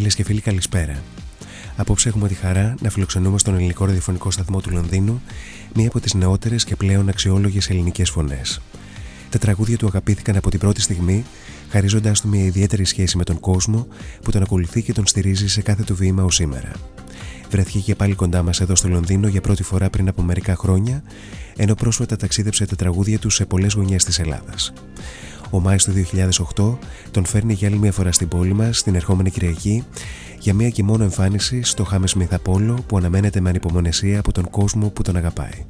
Φίλες και φίλοι, καλησπέρα. Απόψε έχουμε τη χαρά να φιλοξενούμε στον ελληνικό ραδιοφωνικό σταθμό του Λονδίνου μία από τις νεότερες και πλέον αξιόλογες ελληνικές φωνές. Τα τραγούδια του αγαπήθηκαν από την πρώτη στιγμή, χαρίζοντάς του μια ιδιαίτερη σχέση με τον κόσμο που τον ακολουθεί και τον στηρίζει σε κάθε του βήμα ως σήμερα. Βρέθηκε και πάλι κοντά μας εδώ στο Λονδίνο για πρώτη φορά πριν από μερικά χρόνια, ενώ πρόσφατα ταξίδεψε τα τραγούδια του σε πολλές γωνιές της Ελλάδας. Ο Μάης του 2008 τον φέρνει για άλλη μια φορά στην πόλη μας την ερχόμενη Κυριακή για μια και μόνο εμφάνιση στο Χάμες Απόλο που αναμένεται με ανυπομονεσία από τον κόσμο που τον αγαπάει.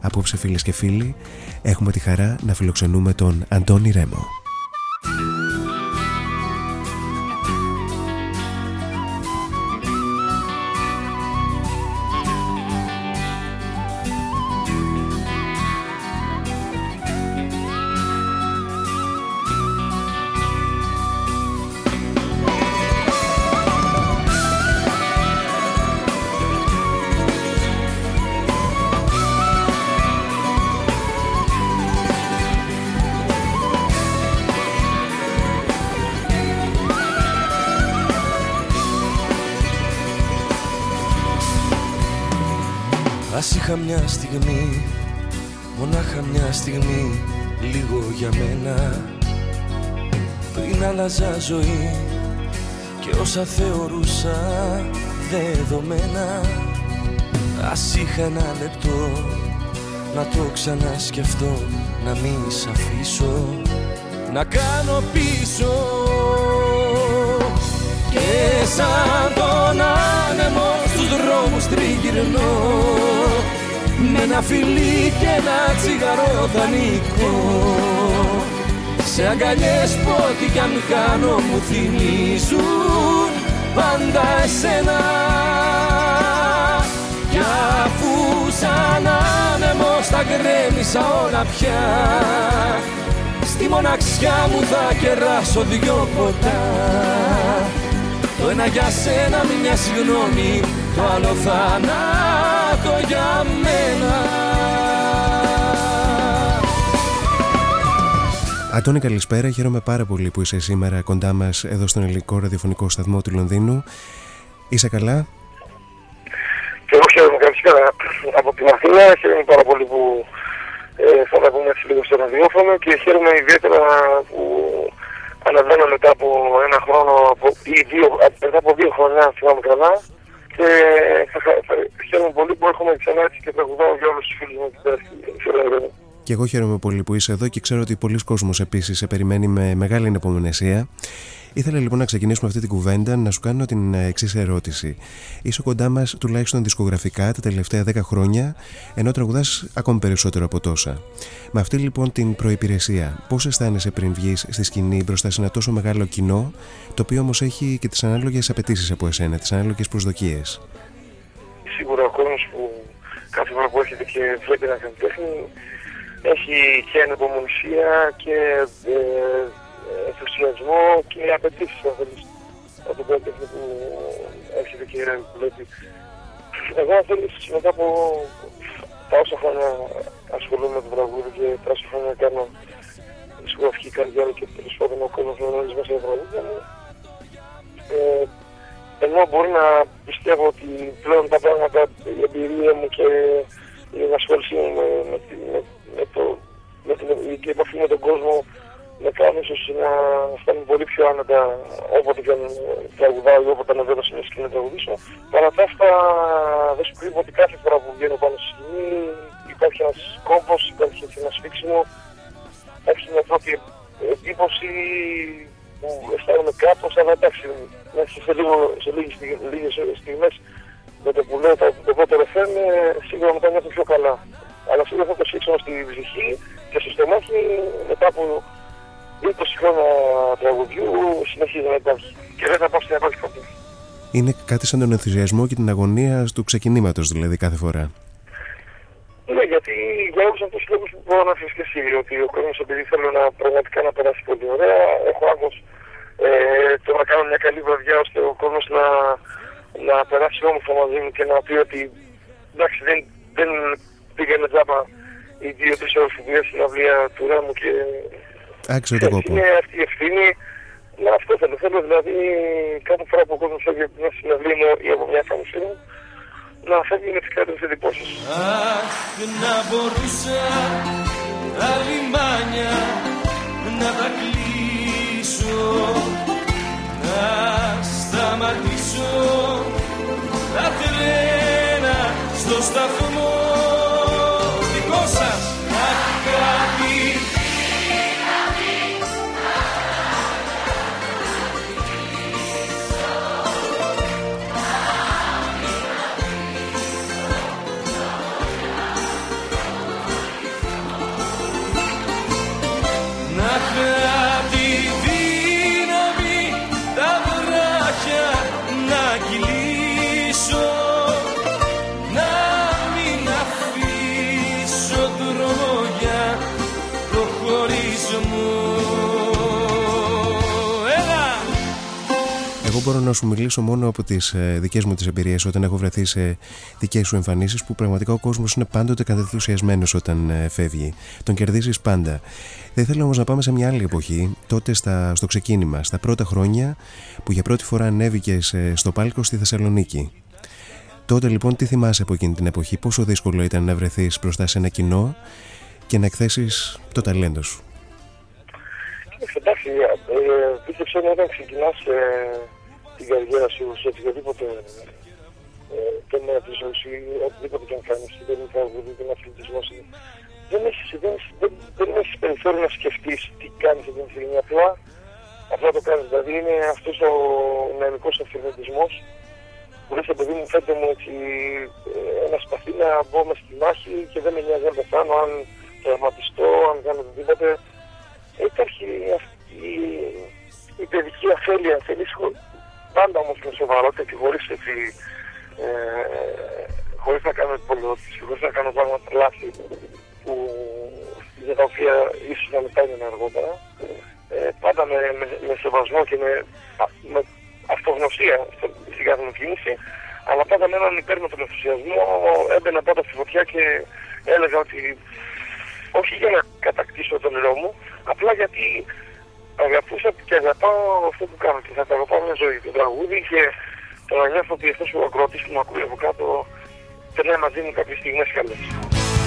Απόψε φίλες και φίλοι έχουμε τη χαρά να φιλοξενούμε τον Αντώνη Ρέμο. Στιγμή Μονάχα μια στιγμή Λίγο για μένα. Πριν άλλαζα ζωή Και όσα θεωρούσα Δεδομένα. Ας είχα ένα λεπτό Να το ξανασκεφτώ Να μην σ' αφήσω Να κάνω πίσω. Και σαν τον άνεμο Στους δρόμους τριγυρνώ με ένα φιλί και ένα τσιγαρό δανεικό. Σε αγκαλιές που ό,τι κι αν κάνω μου θυμίζουν πάντα εσένα. Κι αφού σαν άνεμος τα γκρέμισα όλα πια Στη μοναξιά μου θα κεράσω δυο ποτά. Το ένα για σένα μια συγγνώμη Το άλλο θάνατο για μένα. Αντώνη καλησπέρα, χαίρομαι πάρα πολύ που είσαι σήμερα κοντά μας εδώ στον ελληνικό ραδιοφωνικό σταθμό του Λονδίνου. Είσαι καλά; Και εγώ χαίρομαι καλησπέρα. Από την Αθήνα, χαίρομαι πάρα πολύ που ε, θα τα πούμε έτσι λίγο στο ραδιόφωνο και χαίρομαι ιδιαίτερα που αναβαίνω μετά από ένα χρόνο ή δύο, μετά από δύο χρόνια, αν θυμάμαι καλά, και θα, θα, θα, χαίρομαι πολύ που έχουμε ξανά έτσι και τραγουδάω για όλους τους φίλους μου εκεί και εγώ χαίρομαι πολύ που είσαι εδώ και ξέρω ότι πολλοί κόσμος επίσης σε περιμένει με μεγάλη ανεπομονησία. Ήθελα λοιπόν να ξεκινήσουμε αυτή την κουβέντα να σου κάνω την εξής ερώτηση. Είσαι κοντά μας τουλάχιστον δισκογραφικά τα τελευταία 10 χρόνια, ενώ τραγουδάς ακόμη περισσότερο από τόσα. Με αυτή λοιπόν την προπηρεσία, πώς αισθάνεσαι πριν βγεις στη σκηνή μπροστά σε ένα τόσο μεγάλο κοινό, το οποίο όμως έχει και τις ανάλογες απαιτήσεις από εσένα, τις ανάλογες προσδοκίες; Σίγουρα ο κόσμος που κάθε φορά που έρχεται και βλέπει ένα καλλιτέχνη έχει και ανεπομονησία και ε, ενθουσιασμό και απαιτήσεις αν θέλεις από τον καλλιτέχνη που έρχεται και βλέπει. Εγώ αν θέλεις μετά από τα όσα χρόνια ασχολούμαι με το τραγούδι και τα όσα χρόνια κάνω δισκογραφική καρδιά και τέλος πάντων ο κόσμος με γνωρίζει μέσα στα τραγούδια μου ε, ενώ μπορεί να πιστεύω ότι πλέον τα πράγματα, η εμπειρία μου και η ενασχόλησή μου με, με, με, με, το, με την επαφή με τον κόσμο με κάνεις ίσως να φτάνει πολύ πιο άνετα όποτε και αν τραγουδάω ή όποτε ανεβαίνω σε μια σκηνή να τραγουδήσω. Παρά τα αυτά δεν σου κρύβω ότι κάθε φορά που βγαίνω πάνω στη σκηνή υπάρχει ένας κόμπος, υπάρχει ένα σφίξιμο, έχει μια πρώτη εντύπωση που αισθάνομαι κάπως, αλλά εντάξει, μέσα σε, λίγο, σε λίγες, λίγες στιγμές με το που λέω το, το πρώτο ρεφέν, σίγουρα μετά νιώθω πιο καλά. Αλλά σίγουρα θα το σφίξω στη ψυχή και στο στομάχι μετά από 20 χρόνια τραγουδιού συνεχίζει να υπάρχει και δεν θα πάω στην υπάρχει ποτέ. Είναι κάτι σαν τον ενθουσιασμό και την αγωνία του ξεκινήματος δηλαδή κάθε φορά. Ναι, γιατί για όλους αυτούς τους λόγους που μπορώ να αφήσω και εσύ, ότι ο κόσμος επειδή θέλω να πραγματικά να περάσει πολύ ωραία, έχω άγχος ε, το να κάνω μια καλή βραδιά ώστε ο κόσμος να, να περάσει όμορφα μαζί μου και να πει ότι εντάξει δεν, δεν πήγαινε τζάμπα οι δύο-τρεις ώρες που πήγα στην αυλία του Ράμου και Άξιο το κόπο. Είναι αυτή η ευθύνη Ναι, αυτό θέλω. Θέλω δηλαδή κάθε φορά που ο κόσμος φεύγει από μια συναυλία μου ή από μια εμφάνισή μου να φεύγει με τις καλύτερες εντυπώσεις. Αχ, να μπορούσα τα λιμάνια να τα κλείσω να σταματήσω τα τρένα στο σταθμό μπορώ να σου μιλήσω μόνο από τις ε, δικές μου τις εμπειρίες όταν έχω βρεθεί σε δικές σου εμφανίσεις που πραγματικά ο κόσμος είναι πάντοτε κατενθουσιασμένος όταν ε, φεύγει. Τον κερδίζεις πάντα. Δεν ήθελα όμως να πάμε σε μια άλλη εποχή, τότε στα, στο ξεκίνημα, στα πρώτα χρόνια που για πρώτη φορά ανέβηκε ε, στο πάλκο στη Θεσσαλονίκη. Τότε λοιπόν τι θυμάσαι από εκείνη την εποχή, πόσο δύσκολο ήταν να βρεθείς μπροστά σε ένα κοινό και να εκθέσεις το ταλέντο σου; Εντάξει, ε, πίστεψε όταν ξεκινάς την καριέρα σου σε οποιοδήποτε ε, τομέα τη ζωή σου ή οτιδήποτε και αν κάνει, είτε είναι τραγούδι, είτε είναι αθλητισμό. Δεν έχεις δεν, δεν, δεν έχεις περιθώριο να σκεφτείς τι κάνεις αυτή τη στιγμή. Απλά, απλά το κάνεις. Δηλαδή είναι αυτός ο νοημικό αυθαιρετισμό που λες, παιδί μου, φαίνεται μου έτσι ε, ένα σπαθί να μπω μες στη μάχη και δεν με νοιάζει αν πεθάνω, αν τραυματιστώ, αν κάνω οτιδήποτε. Υπάρχει αυτή η παιδική αφέλεια, θέλει πάντα όμως με σοβαρότητα και χωρίς έτσι, ε, χωρίς να κάνω υπολογίσεις, χωρίς να κάνω πράγματα λάθη που για τα οποία ίσως να μετά είναι αργότερα. Ε, πάντα με, με, με, σεβασμό και με, με αυτογνωσία στην κάθε μου κίνηση, αλλά πάντα με έναν υπέρμετρο ενθουσιασμό έμπαινα πάντα στη φωτιά και έλεγα ότι όχι για να κατακτήσω τον νερό μου, απλά γιατί αγαπούσα και αγαπάω αυτό που κάνω και θα τα αγαπάω μια ζωή. Το τραγούδι και το να νιώθω ότι αυτός ο ακροατής που με ακούει από κάτω περνάει μαζί μου κάποιες στιγμές καλές.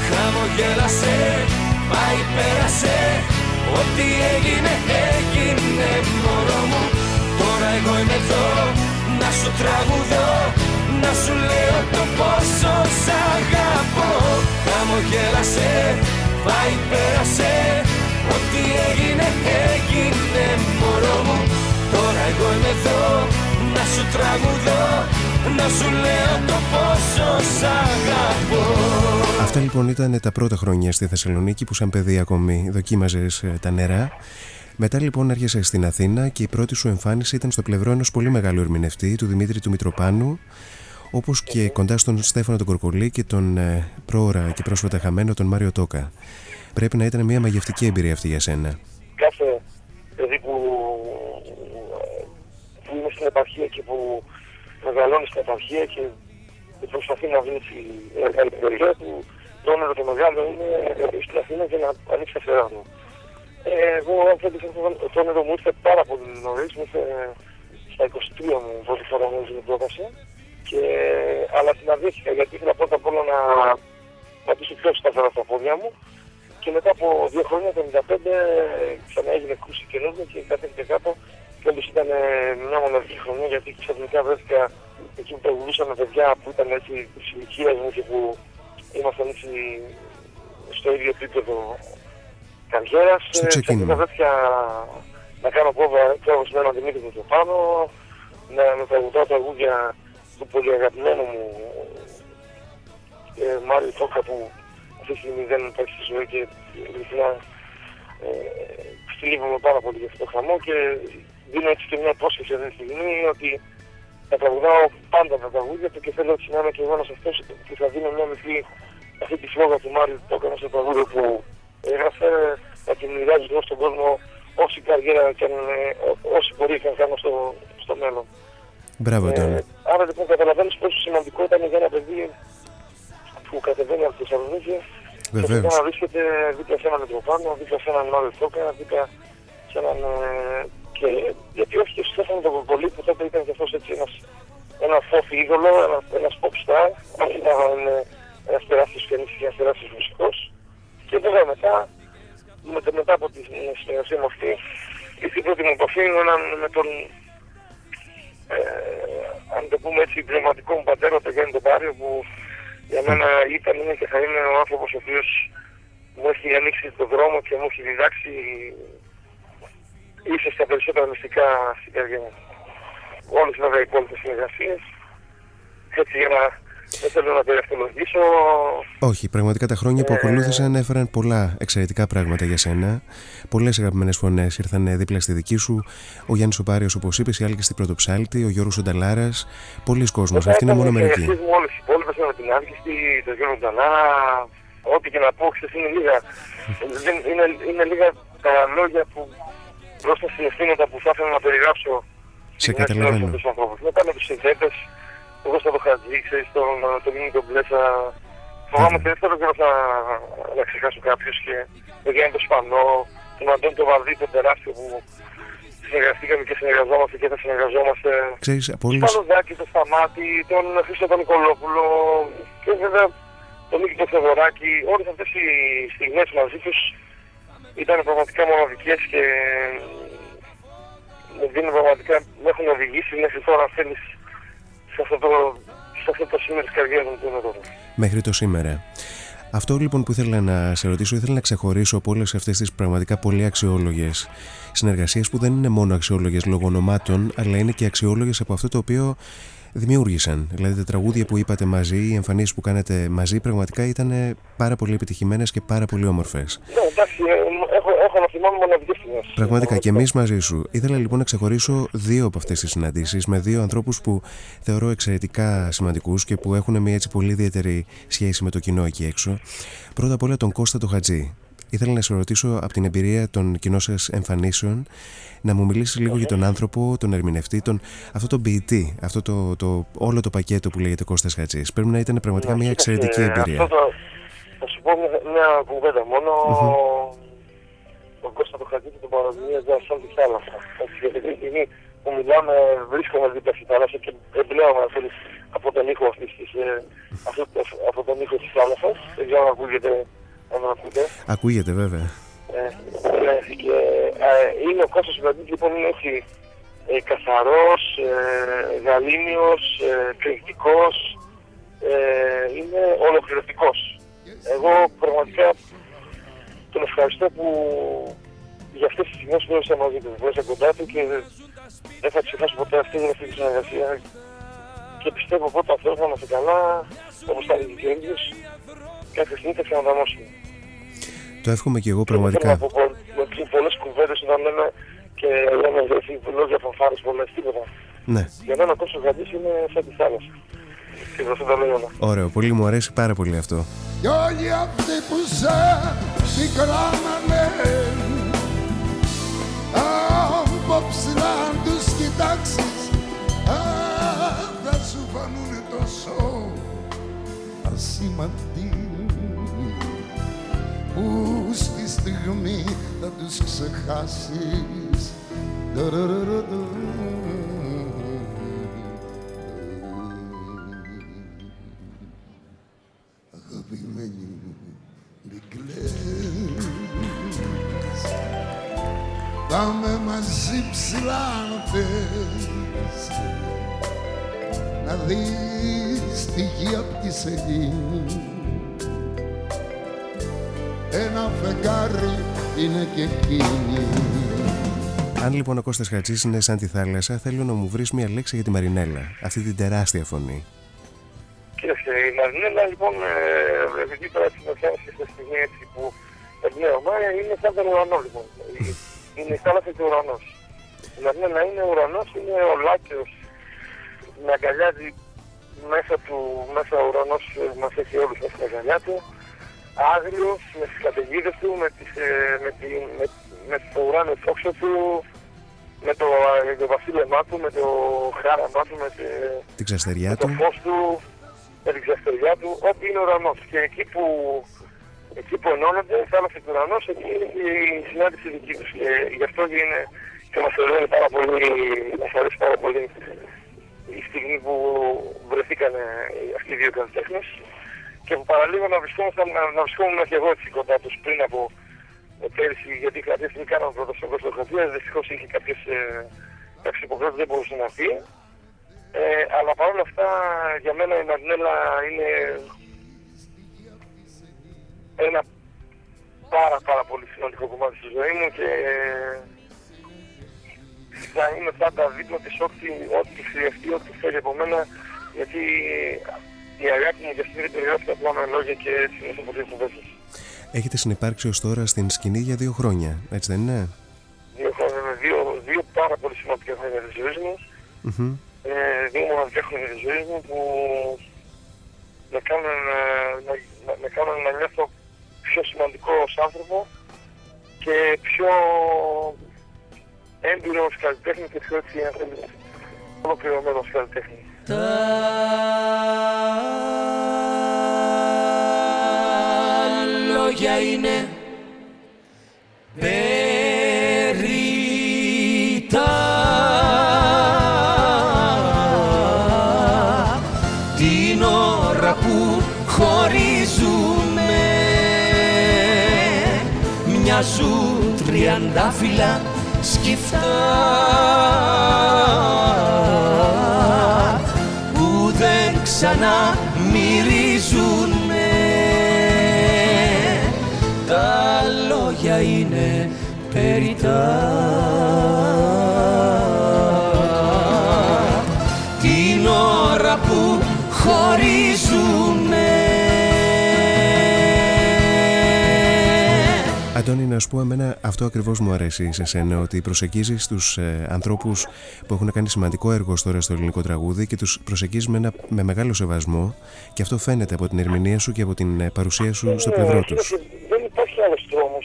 Χαμογέλασε, πάει πέρασε, ό,τι έγινε έγινε μωρό μου. Τώρα εγώ είμαι εδώ, να σου τραγουδώ, να σου λέω το πόσο σ' αγαπώ. Χαμογέλασε, πάει πέρασε, Ό,τι έγινε έγινε μωρό μου. Τώρα εγώ είμαι εδώ να σου τραγουδώ να σου λέω το πόσο σ' αγαπώ. Αυτά λοιπόν ήταν τα πρώτα χρόνια στη Θεσσαλονίκη που σαν παιδί ακόμη δοκίμαζες ε, τα νερά. Μετά λοιπόν έρχεσαι στην Αθήνα και η πρώτη σου εμφάνιση ήταν στο πλευρό ενός πολύ μεγάλου ερμηνευτή, του Δημήτρη του Μητροπάνου, όπως και κοντά στον Στέφανο τον Κορκολί και τον ε, πρόωρα και πρόσφατα χαμένο τον Μάριο Τόκα. Πρέπει να ήταν μια μαγευτική εμπειρία αυτή για σένα. Κάθε παιδί που, που είναι στην επαρχία και που μεγαλώνει στην επαρχία και προσπαθεί να βρει τη μεγάλη περιοχή του, το όνειρο το μεγάλο είναι στην Αθήνα και να ανοίξει τα φτερά του. Ε, εγώ αυτό το όνειρο μου ήρθε πάρα πολύ νωρίς, μου ήρθε στα 23 μου πρώτη φορά μου την πρόταση. Και, αλλά την αδίχτηκα γιατί ήθελα πρώτα απ' όλα να πατήσω πιο σταθερά στα πόδια μου και μετά από δύο χρόνια, το 1995, ξανά έγινε κρούση καινούργια και κατέβηκε κάτω. Και όντως ήταν μια μοναδική χρονιά γιατί ξαφνικά βρέθηκα εκεί που τραγουδούσαμε παιδιά που ήταν έτσι της ηλικίας μου και που ήμασταν έτσι στο ίδιο επίπεδο καριέρας. Ξαφνικά βρέθηκα να κάνω πρόβα με έναν Δημήτρη του πάνω, να με τραγουδάω τραγούδια του πολύ αγαπημένου μου ε, Μάριο Τόκα που αυτή τη στιγμή δεν υπάρχει στη ζωή και ειλικρινά ε, στυλίγομαι πάρα πολύ για αυτό το χαμό και δίνω έτσι και μια πρόσκληση αυτή τη στιγμή ότι θα τραγουδάω πάντα τα τραγούδια του και θέλω έτσι να είμαι και εγώ ένας αυτός που θα δίνω μια μικρή αυτή τη φλόγα του Μάριου που το έκανα στο τραγούδιο που έγραφε να την μοιράζει εδώ στον κόσμο όση καριέρα και αν, ε, όση μπορεί να κάνω στο, στο μέλλον. Μπράβο, ε, άρα λοιπόν καταλαβαίνεις πόσο σημαντικό ήταν για ένα παιδί που κατεβαίνει από τη Θεσσαλονίκη Βεβαίως. Και να βρίσκεται δίπλα σε έναν Μετροπάνο, δίπλα σε έναν Μάριο Τόκα, δίπλα σε έναν ε, Και γιατί όχι και Στέφανο τον Κοκολί που τότε ήταν και αυτός έτσι ένας, ένας φόφι είδωλο, ένας, ένας pop star, όχι να είναι ένας τεράστιος πιανίστης και ένας τεράστιος μουσικός. Και βέβαια μετά, με, μετά από τη συνεργασία με αυτή, ήρθε η πρώτη μου επαφή με τον ε, αν το πούμε έτσι, πνευματικό μου πατέρα, τον Γιάννη τον Πάριο, που για μένα ήταν, είναι και θα είναι ο άνθρωπος ο οποίος μου έχει ανοίξει τον δρόμο και μου έχει διδάξει ίσως τα περισσότερα μυστικά στην καρδιά μου. Όλες βέβαια οι υπόλοιπες συνεργασίες. Έτσι για να δεν θέλω να το ευθολογήσω. Όχι, πραγματικά τα χρόνια που ε, ακολούθησαν έφεραν πολλά εξαιρετικά πράγματα για σένα. Πολλές αγαπημένες φωνές ήρθαν δίπλα στη δική σου. Ο Γιάννης Οπάριο, όπως είπες, η Άλκη στην Πρωτοψάλτη, ο Γιώργος Νταλάρας. Πολλοί κόσμοι. Αυτή είναι μόνο μερική. Όλες οι υπόλοιπε με την Άλκη, τον Γιώργο Νταλάρα, ό,τι και να πω, είναι λίγα. είναι, είναι λίγα τα λόγια που μπροστά στα συναισθήματα που θα ήθελα να περιγράψω. Σε καταλαβαίνω. Μετά με τους συνθέτες, εγώ στο Χατζή, ξέρεις, τον, τον Μίνι τον Μπλέσα. Φοβάμαι ότι δεν θέλω και να, να ξεχάσω κάποιους και τον Γιάννη τον Σπανό, τον Αντώνη τον Βαρδί, τον τεράστιο που συνεργαστήκαμε και συνεργαζόμαστε και θα συνεργαζόμαστε. Ξέρεις, από όλους... Τον Παπαδάκη, τον Σταμάτη, τον Χρήστο τον Νικολόπουλο και βέβαια τον Νίκη τον Θεοδωράκη. Όλες αυτές οι στιγμές μαζί τους ήταν πραγματικά μοναδικές και μου δίνουν πραγματικά, με έχουν οδηγήσει μέχρι τώρα θέλεις σε αυτό το, σε αυτό το σημείο της καρδιάς μου που είναι τώρα. Μέχρι το σήμερα. Αυτό λοιπόν που ήθελα να σε ρωτήσω, ήθελα να ξεχωρίσω από όλες αυτές τις πραγματικά πολύ αξιόλογες συνεργασίες που δεν είναι μόνο αξιόλογες λόγω ονομάτων, αλλά είναι και αξιόλογες από αυτό το οποίο δημιούργησαν. Δηλαδή τα τραγούδια που είπατε μαζί, οι εμφανίσεις που κάνετε μαζί, πραγματικά ήταν πάρα πολύ επιτυχημένες και πάρα πολύ όμορφες. Ναι, εντάξει, ε, έχω, έχω να θυμάμαι μοναδικές στιγμές. Πραγματικά και εμείς μαζί σου. Ήθελα λοιπόν να ξεχωρίσω δύο από αυτές τις συναντήσεις με δύο ανθρώπους που θεωρώ εξαιρετικά σημαντικούς και που έχουν μια έτσι πολύ ιδιαίτερη σχέση με το κοινό εκεί έξω. Πρώτα απ' όλα τον Κώστα το Χατζή. Ήθελα να σε ρωτήσω από την εμπειρία των κοινών σας εμφανίσεων να μου μιλήσεις λίγο για τον άνθρωπο, τον ερμηνευτή, τον, αυτό το ποιητή, αυτό το, το, όλο το πακέτο που λέγεται Κώστας Χατζής. Πρέπει να ήταν πραγματικά μια εξαιρετική εμπειρία. Αυτό το, θα σου πω μια κουβέντα μόνο. Mm-hmm. Τον Κώστα το Χατζή και τον παραδείγμα σαν τη θάλασσα. Γιατί τη στιγμή που μιλάμε βρίσκομαι δίπλα στη θάλασσα και εμπλέω από τον ήχο αυτής της, ε, αυτό, αυτό τον ήχο της θάλασσας. Δεν ξέρω αν ακούγεται ακούγεται. Ακούγεται βέβαια. Ε, ναι, και, ε, είναι ο Κώστας Βαντής λοιπόν είναι έτσι ε, καθαρός, ε, γαλήνιος, ε, κριτικός, ε, είναι ολοκληρωτικός. Εγώ πραγματικά τον ευχαριστώ που για αυτές τις στιγμές που έζησα μαζί του, που κοντά του και δεν θα ξεχάσω ποτέ αυτή, αυτή της συνεργασίας και πιστεύω ότι όταν Θεός να είμαστε καλά, όπως τα λέει κάθε στιγμή θα ξαναδαμώσουμε. Το εύχομαι και εγώ πραγματικά. Με πολλές κουβέντες όταν λέμε και λέμε λόγια φανφάρες πολλές, τίποτα. Ναι. Για μένα τόσο γαντής είναι σαν τη θάλασσα. Και προς τα λέω Ωραίο, πολύ μου αρέσει πάρα πολύ αυτό. Κι όλοι αυτοί που σε πικράνανε Απόψε να τους κοιτάξεις Θα σου φανούνε τόσο ασήμαντοι που στη στιγμή θα τους ξεχάσεις μαζί ψηλά να θες να δεις τη γη απ' τη σελήνη ένα φεγγάρι είναι και εκείνη. Αν λοιπόν ο Κώστας Χατζής είναι σαν τη θάλασσα, θέλω να μου βρεις μια λέξη για τη Μαρινέλα, αυτή την τεράστια φωνή. Κοίταξε, η Μαρινέλα λοιπόν, ε, επειδή τώρα την και στη στιγμή έτσι που εμπνέωμα, είναι σαν τον ουρανό λοιπόν. είναι η θάλασσα και ο ουρανός. Η Μαρινέλα είναι ο ουρανός, είναι ο Λάκιος, με αγκαλιάζει μέσα του, μέσα ο ουρανός ε, μας έχει όλους μέσα στην αγκαλιά του άγριος με τις καταιγίδες του, με, τις, ε, με, τη, με, με το ουράνιο φόξο του, με το, με το βασίλεμά του, με το χάραμά του, με, την ξαστεριά με το φως του, με την ξαστεριά του, ό,τι είναι ουρανός. Και εκεί που, εκεί που ενώνονται, θάλασσα και ουρανός, εκεί είναι και η συνάντηση δική τους. Και γι' αυτό είναι και μας θεωρούν πάρα πολύ, μας αρέσει πάρα πολύ η στιγμή που βρεθήκαν αυτοί οι δύο καλλιτέχνες και που παραλίγο να βρισκόμουν, να, να βρισκόμουν και εγώ έτσι κοντά τους πριν από ε, πέρυσι, γιατί κάποια στιγμή κάναμε πρώτα στον κόσμο δυστυχώς είχε κάποιες, ε, κάποιες υποχρεώσεις δεν μπορούσε να πει. Ε, αλλά παρόλα αυτά για μένα η Μαρινέλα είναι ένα πάρα πάρα πολύ σημαντικό κομμάτι στη ζωή μου και θα είμαι πάντα δίπλα της ό,τι, ό,τι χρειαστεί, ό,τι θέλει από μένα γιατί η αγάπη μου για αυτή την περιγράφει απλά με λόγια και συνήθως από δύο κουβέντες. Έχετε συνεπάρξει ως τώρα στην σκηνή για δύο χρόνια, έτσι δεν είναι; Δύο χρόνια, δύο, δύο πάρα πολύ σημαντικά χρόνια της ζωής μου. Mm-hmm. Ε, δύο μοναδικά χρόνια της ζωής μου που με κάνουν, να, να, με κάνουν να νιώθω πιο σημαντικό ως άνθρωπο και πιο έμπειρο ως καλλιτέχνη και πιο έτσι ολοκληρωμένος ως καλλιτέχνης. Τα λόγια είναι περίτα την ώρα που χωρίζουμε μια σου τριαντάφυλλα σκυφτά που δεν ξανά μυρίζουνε τα λόγια είναι περιτά Αντώνη, να σου πω εμένα αυτό ακριβώς μου αρέσει σε σένα, ότι προσεγγίζεις τους ε, ανθρώπους που έχουν κάνει σημαντικό έργο τώρα στο ελληνικό τραγούδι και τους προσεγγίζεις με, με μεγάλο σεβασμό και αυτό φαίνεται από την ερμηνεία σου και από την ε, παρουσία σου στο πλευρό τους. Δεν υπάρχει άλλος τρόπο.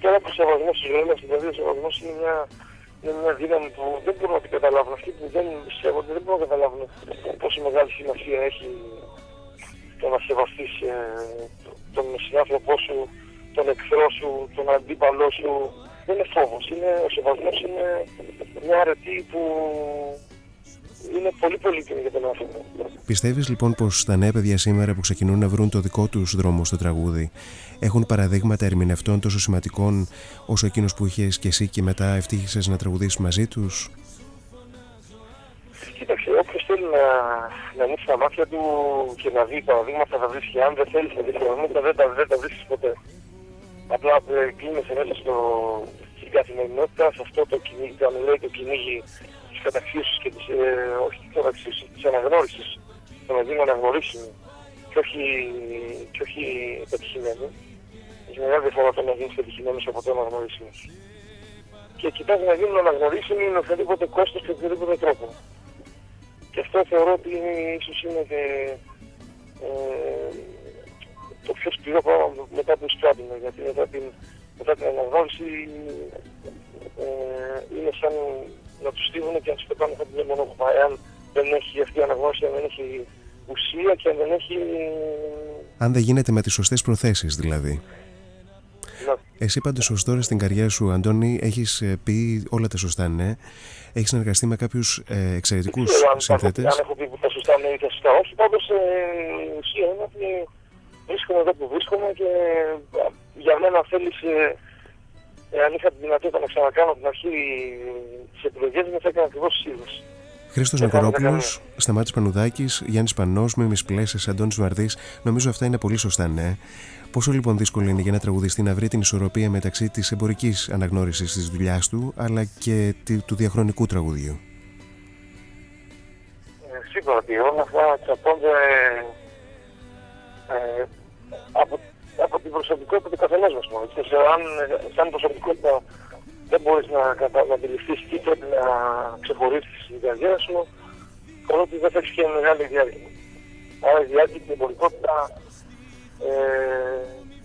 Πέρα από σεβασμό στη ζωή μα, δηλαδή ο σεβασμός είναι μια, είναι μια δύναμη που δεν μπορούν να την καταλάβουν. Αυτοί που δεν σέβονται δεν μπορούν να καταλάβουν πόσο μεγάλη σημασία έχει το να σεβαστείς ε, τον συνάνθρωπό σου τον εχθρό σου, τον αντίπαλό σου. Δεν είναι φόβος. Είναι, ο σεβασμός είναι μια αρετή που είναι πολύ πολύτιμη για τον άνθρωπο. Πιστεύεις λοιπόν πως τα νέα παιδιά σήμερα που ξεκινούν να βρουν το δικό τους δρόμο στο τραγούδι έχουν παραδείγματα ερμηνευτών τόσο σημαντικών όσο εκείνος που είχες και εσύ και μετά ευτύχησες να τραγουδήσεις μαζί τους; Κοίταξε, όποιος θέλει να, να ανοίξει τα μάτια του και να δει παραδείγματα θα βρίσκει. Αν δεν θέλεις να δεις παραδείγματα, δεν τα, δεν τα βρίσκεις ποτέ απλά ε, κλείνεσαι μέσα στο, στην καθημερινότητα, σε αυτό το κυνήγι, το λέει το κυνήγι της καταξίωσης και της, ε, όχι της καταξίωσης, της αναγνώρισης, το να δίνω αναγνωρίσιμο και όχι, και όχι πετυχημένο. Έχει μεγάλη διαφορά το να γίνεις πετυχημένος από το αναγνωρίσιμος. Και κοιτάς να γίνουν αναγνωρίσιμοι με οποιοδήποτε κόστος και οποιοδήποτε τρόπο. Και αυτό θεωρώ ότι ίσως είναι και ε, το πιο σκληρό πράγμα μετά που εισπράττουν. Γιατί μετά την, μετά την αναγνώριση ε, είναι σαν να τους στείλουν και να τους πετάνε κάτι μια μονόχωμα. Εάν δεν έχει αυτή η αναγνώριση, αν δεν έχει ουσία και αν δεν έχει. Αν δεν γίνεται με τις σωστές προθέσεις δηλαδή. Ναι. Εσύ πάντως ως τώρα στην καριέρα σου, Αντώνη, έχεις ε, πει όλα τα σωστά ναι. Έχεις συνεργαστεί με κάποιους ε, εξαιρετικούς συνθέτες. Αν έχω πει τα σωστά ναι ή τα σωστά όχι, πάντως ε, η ουσία είναι ότι βρίσκομαι εδώ που βρίσκομαι και για μένα θέλεις, ε, αν είχα τη δυνατότητα να ξανακάνω την αρχή τις επιλογές μου, θα έκανα ακριβώς τις ίδιες. Χρήστος Νικορόπουλος, Σταμάτης Πανουδάκης, Γιάννης Πανός, Μίμης Πλέσσες, Αντώνης Βαρδής. Νομίζω αυτά είναι πολύ σωστά, ναι. Πόσο λοιπόν δύσκολο είναι για ένα τραγουδιστή να βρει την ισορροπία μεταξύ της εμπορικής αναγνώρισης της δουλειάς του αλλά και του διαχρονικού τραγουδιού; Ε, σίγουρα ότι όλα αυτά τσαπώνται ε, από, από την προσωπικότητα του καθενός μας. Και σε, αν σαν προσωπικότητα δεν μπορείς να, να αντιληφθείς τι πρέπει να ξεχωρίσεις στην καριέρα σου, θεωρώ ότι δεν θα έχεις και μεγάλη διάρκεια. Άρα η διάρκεια και η εμπορικότητα ε,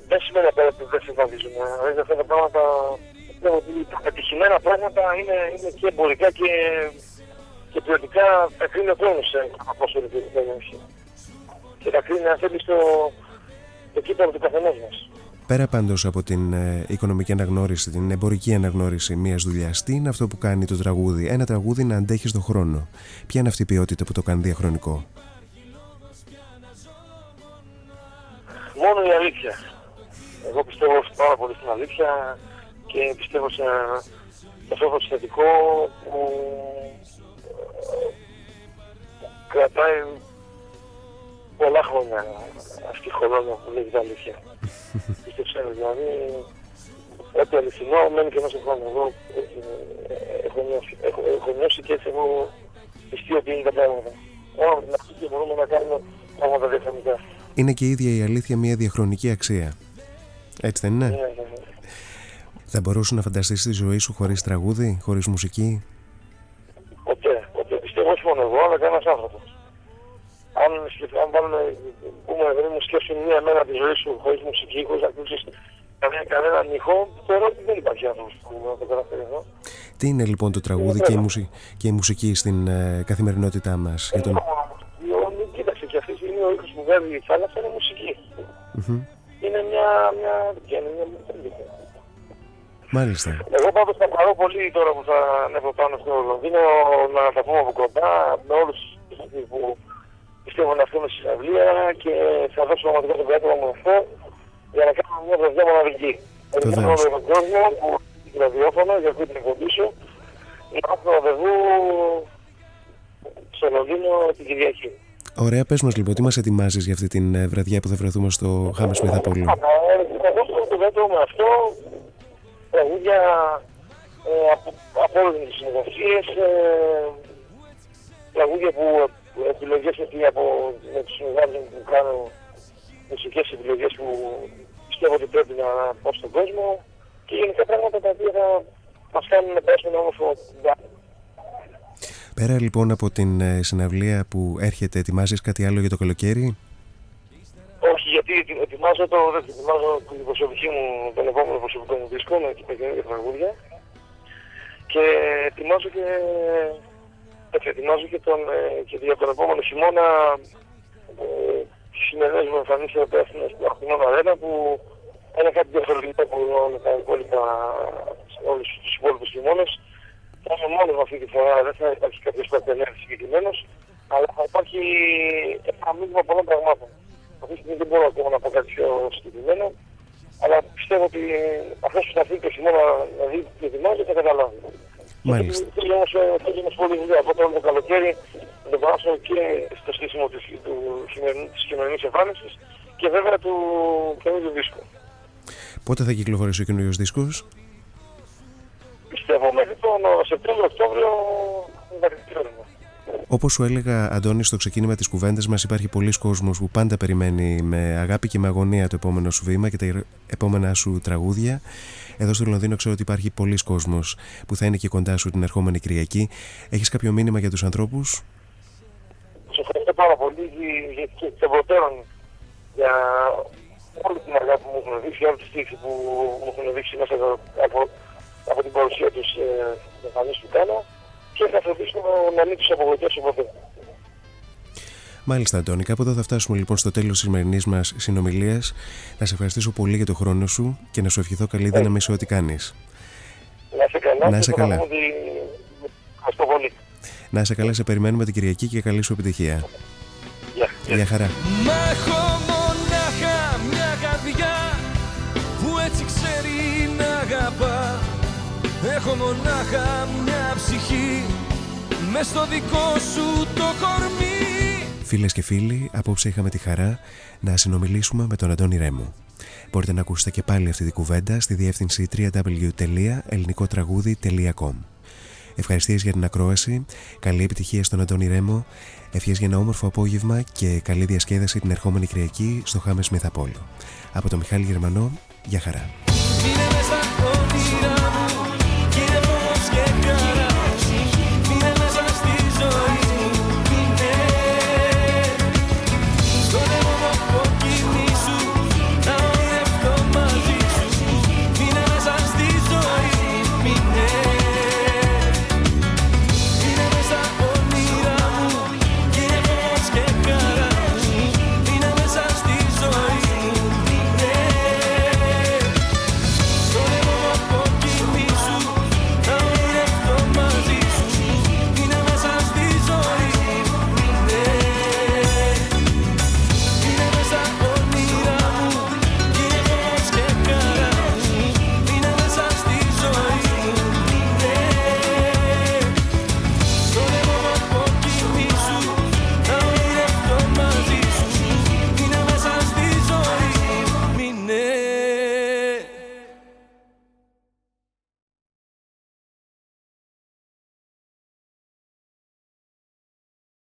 δεν σημαίνει απέρα ότι δεν συμβαδίζουν. Δηλαδή αυτά τα πράγματα, λέω ότι τα πετυχημένα πράγματα είναι, είναι και εμπορικά και, και ποιοτικά θα κρίνει ο χρόνος σε πόσο είναι και να κρίνει αν θέλει στο, το κείμενο του καθενός μας. Πέρα πάντως από την ε, οικονομική αναγνώριση, την εμπορική αναγνώριση μιας δουλειάς, τι είναι αυτό που κάνει το τραγούδι, ένα τραγούδι να αντέχει στον χρόνο. Ποια είναι αυτή η ποιότητα που το κάνει διαχρονικό; Μόνο η αλήθεια. Εγώ πιστεύω πάρα πολύ στην αλήθεια και πιστεύω σε αυτό το θετικό που ε, κρατάει πολλά χρόνια αυτή η χολόνα που λέγεται αλήθεια. Πίστεψε δηλαδή ό,τι αληθινό μένει και μέσα στον χρόνο. Εγώ έχω νιώσει, έχω, έχω νιώσει και έτσι έχω πιστεί ότι είναι τα πράγματα. Μόνο με την αλήθεια μπορούμε να κάνουμε πράγματα διαφορετικά. Είναι και η ίδια η αλήθεια μια διαχρονική αξία. Έτσι δεν είναι; Ναι, ναι, ναι. Θα μπορούσε να φανταστείς τη ζωή σου χωρίς τραγούδι, χωρίς μουσική; Ποτέ, ποτέ. Πιστεύω όχι μόνο εγώ, αλλά κανένας άνθρωπος. Αν, σκεφ- αν βάλουμε, πούμε, δηλαδή μου σκέφτεσαι μία μέρα τη ζωή σου χωρίς μουσική, χωρίς να ακούσεις κανένα, κανέναν ηχό, θεωρώ ότι δεν υπάρχει άνθρωπος που να το καταφέρει αυτό. Τι είναι λοιπόν το τραγούδι και η, μουσι- και η μουσική στην ε, καθημερινότητά μας. Για τον... Δεν είναι μόνο μουσική, ο- Κοίταξε, και αυτή τη στιγμή ο ήχος που βγάζει η θάλασσα είναι μουσική. Μμμ. Είναι μια, μια, ποια είναι, μια, μια, Μάλιστα. Εγώ πάντως θα χαρώ πολύ τώρα που θα ανέβω πάνω στο Λονδίνο να τα πούμε από κοντά με όλους αυτούς που πιστεύω να έρθουν στη συναυλία και θα δώσω πραγματικά τον κράτημα μου αυτό για να κάνουμε μια βραδιά μοναδική. Βεβαίως. Ευχαριστώ όλο τον κόσμο που έχει το ραδιόφωνο για αυτή την εκπομπή σου. Να έχουμε ραντεβού στο Λονδίνο την Κυριακή. Ωραία, πες μας λοιπόν, τι μας ετοιμάζεις για αυτή την ε, βραδιά που θα βρεθούμε στο Χάμες Μεθαπόλου. Θα θα δώσω το κράτημα με αυτό τραγούδια ε, από, από όλες τις συνεργασίες, ε, τραγούδια που επιλογές εκεί από με τους συνεργάτες μου που κάνω μουσικές επιλογές που πιστεύω ότι πρέπει να πω στον κόσμο και γενικά πράγματα τα οποία θα μας κάνουν να περάσουμε ένα όμορφο Πέρα λοιπόν από την ε, συναυλία που έρχεται, ετοιμάζεις κάτι άλλο για το καλοκαίρι; Όχι, γιατί ετι- ετοιμάζω το, δεν ετοιμάζω την προσωπική μου, τον επόμενο προσωπικό μου δίσκο με τα καινούργια τραγούδια και ετοιμάζω και, έτσι, ετοιμάζω και, τον, ε, και για τον επόμενο χειμώνα ε, τις σημερινές μου εμφανίσεις εδώ πέρα στην Αστυνομική Αρένα που είναι κάτι διαφορετικό από όλα τα υπόλοιπα, όλους τους υπόλοιπους χειμώνες. Θα είμαι μόνος με αυτή τη φορά, δεν θα υπάρχει κάποιος παρτενέρ συγκεκριμένος, αλλά θα υπάρχει ένα μείγμα πολλών πραγμάτων. Αυτή τη στιγμή δεν μπορώ ακόμα να πω κάτι πιο συγκεκριμένο, αλλά πιστεύω ότι αυτός που θα έρθει το χειμώνα να δει τι ετοιμάζει θα καταλάβει. Μάλιστα. Θέλει όμως, ε, θέλει όμως πολύ δουλειά. Από τώρα το καλοκαίρι να το περάσω και στο στήσιμο της, του χειμερινή- της χειμερινής εμφάνισης και βέβαια του καινούργιου δίσκου. Πότε θα κυκλοφορήσει ο καινούριος δίσκος; Πιστεύω μέχρι τον Σεπτέμβριο-Οκτώβριο να καταφέρουμε. Όπως σου έλεγα, Αντώνη, στο ξεκίνημα της κουβέντας μας υπάρχει πολλοί κόσμος που πάντα περιμένει με αγάπη και με αγωνία το επόμενο σου βήμα και τα επόμενά σου τραγούδια. Εδώ στο Λονδίνο ξέρω ότι υπάρχει πολλοί κόσμος που θα είναι και κοντά σου την ερχόμενη Κυριακή. Έχεις κάποιο μήνυμα για τους ανθρώπους; Σας ευχαριστώ πάρα πολύ για- για- και εκ των προτέρων για όλη την αγάπη που μου έχουν δείξει, όλη τη στήριξη που μου έχουν δείξει μέσα από, από, από την παρουσία τους ε, στην εμφανίση που κάνω και θα φροντίσω να μην τους απογοητεύσω ποτέ. Μάλιστα, Αντώνη, κάπου εδώ θα φτάσουμε λοιπόν στο τέλος της σημερινής μας συνομιλίας. Να σε ευχαριστήσω πολύ για το χρόνο σου και να σου ευχηθώ καλή δύναμη σε ό,τι κάνεις. Να είσαι καλά. Να είσαι και θα καλά. πούμε ότι- Ευχαριστώ πολύ. Να σε καλά, σε περιμένουμε την Κυριακή και καλή σου επιτυχία. Γεια. Γεια χαρά. Έχω μονάχα μια ψυχή μες στο δικό σου το κορμί Φίλες και φίλοι, απόψε είχαμε τη χαρά να συνομιλήσουμε με τον Αντώνη Ρέμο. Μπορείτε να ακούσετε και πάλι αυτή την κουβέντα στη διεύθυνση www.ελληνικοτραγούδι.com Ευχαριστίες για την ακρόαση, καλή επιτυχία στον Αντώνη Ρέμο, ευχές για ένα όμορφο απόγευμα και καλή διασκέδαση την ερχόμενη Κυριακή στο Χάμες Μυθαπόλου. Από τον Μιχάλη Γερμανό, για χαρά. Είναι μες στα